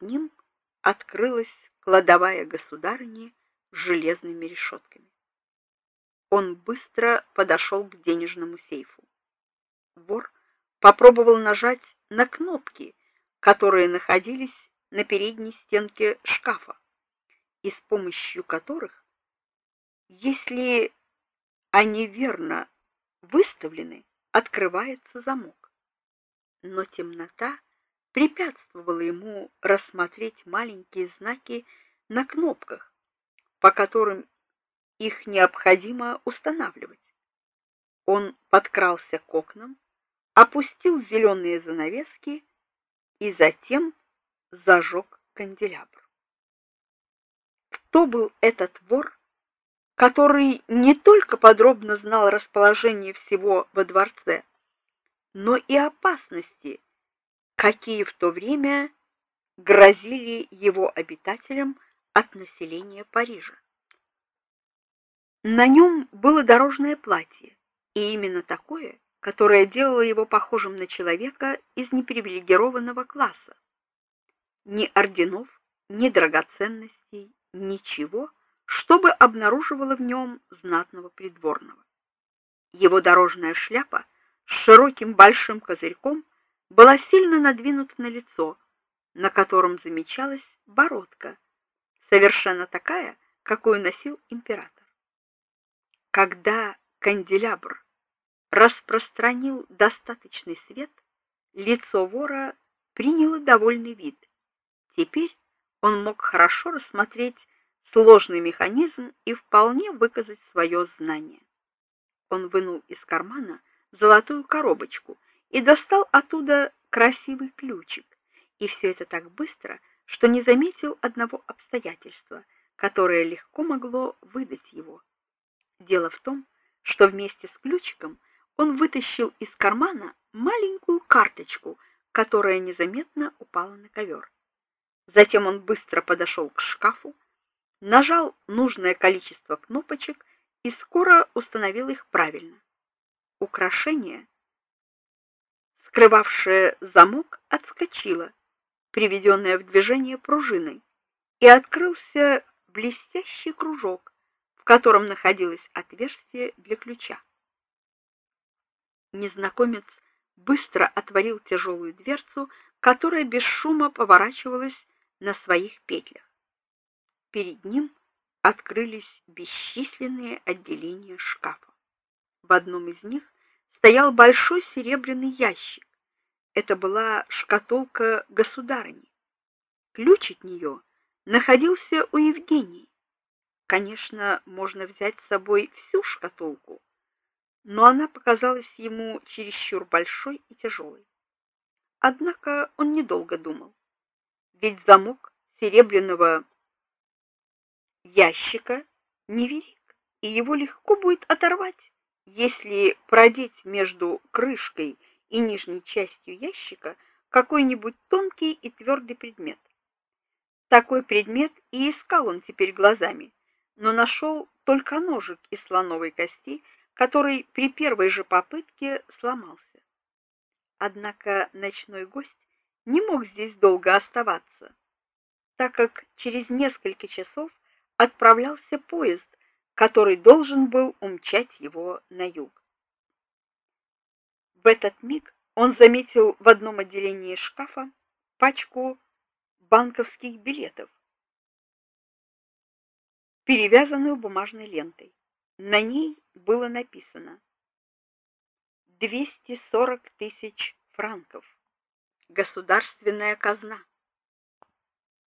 ним открылась кладовая государыни с железными решетками. Он быстро подошел к денежному сейфу. Вор попробовал нажать на кнопки, которые находились на передней стенке шкафа, и с помощью которых, если они верно выставлены, открывается замок. Но темнота препятствовала ему рассмотреть маленькие знаки на кнопках, по которым их необходимо устанавливать. Он подкрался к окнам, опустил зеленые занавески и затем зажег канделябр. Кто был этот вор, который не только подробно знал расположение всего во дворце, но и опасности, какие в то время грозили его обитателям от населения Парижа. На нем было дорожное платье, и именно такое, которое делало его похожим на человека из непривилегированного класса. Ни орденов, ни драгоценностей, ничего, чтобы обнаруживало в нем знатного придворного. Его дорожная шляпа с широким большим козырьком была сильно надвинута на лицо, на котором замечалась бородка, совершенно такая, какую носил император. Когда канделябр распространил достаточный свет, лицо вора приняло довольный вид. Теперь он мог хорошо рассмотреть сложный механизм и вполне выказать свое знание. Он вынул из кармана золотую коробочку и достал оттуда красивый ключик. И все это так быстро, что не заметил одного обстоятельства, которое легко могло выдать его. Дело в том, что вместе с ключиком он вытащил из кармана маленькую карточку, которая незаметно упала на ковер. Затем он быстро подошел к шкафу, нажал нужное количество кнопочек и скоро установил их правильно. Украшение скрывавшее замок, отскочило, приведенное в движение пружиной, и открылся блестящий кружок, в котором находилось отверстие для ключа. Незнакомец быстро отворил тяжелую дверцу, которая без шума поворачивалась на своих петлях. Перед ним открылись бесчисленные отделения шкафа. В одном из них стоял большой серебряный ящик. Это была шкатулка государыни. Ключ от нее находился у Евгении. Конечно, можно взять с собой всю шкатулку, но она показалась ему чересчур большой и тяжелой. Однако он недолго думал. Ведь замок серебряного ящика невелик, и его легко будет оторвать. Если продеть между крышкой и нижней частью ящика какой-нибудь тонкий и твердый предмет. Такой предмет и искал он теперь глазами, но нашел только ножик из слоновой кости, который при первой же попытке сломался. Однако ночной гость не мог здесь долго оставаться, так как через несколько часов отправлялся поезд, который должен был умчать его на юг. В этот миг он заметил в одном отделении шкафа пачку банковских билетов, перевязанную бумажной лентой. На ней было написано 240 тысяч франков. Государственная казна.